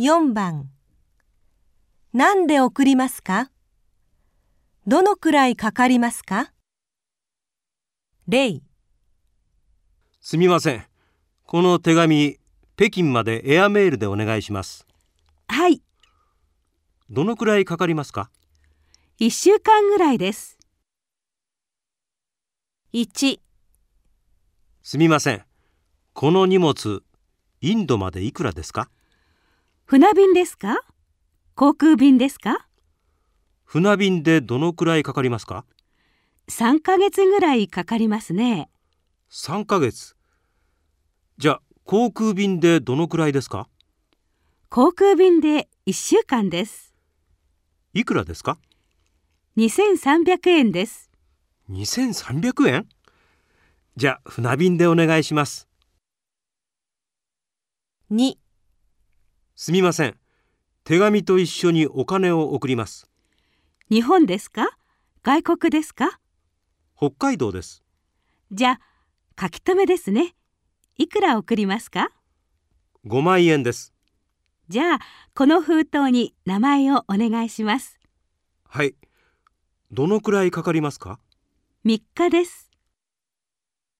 4番何で送りますか？どのくらいかかりますか？例すみません。この手紙、北京までエアメールでお願いします。はい、どのくらいかかりますか？1週間ぐらいです。1すみません。この荷物、インドまでいくらですか？船便ですか？航空便ですか？船便でどのくらいかかりますか ?3 ヶ月ぐらいかかりますね。?3 ヶ月。じゃあ、航空便でどのくらいですか？航空便で1週間です。いくらですか？2300円です。?2300 円？じゃあ、船便でお願いします。2すみません。手紙と一緒にお金を送ります。日本ですか？外国ですか？北海道です。じゃあ、書き留めですね。いくら送りますか？5万円です。じゃあ、この封筒に名前をお願いします。はい。どのくらいかかりますか？3日です。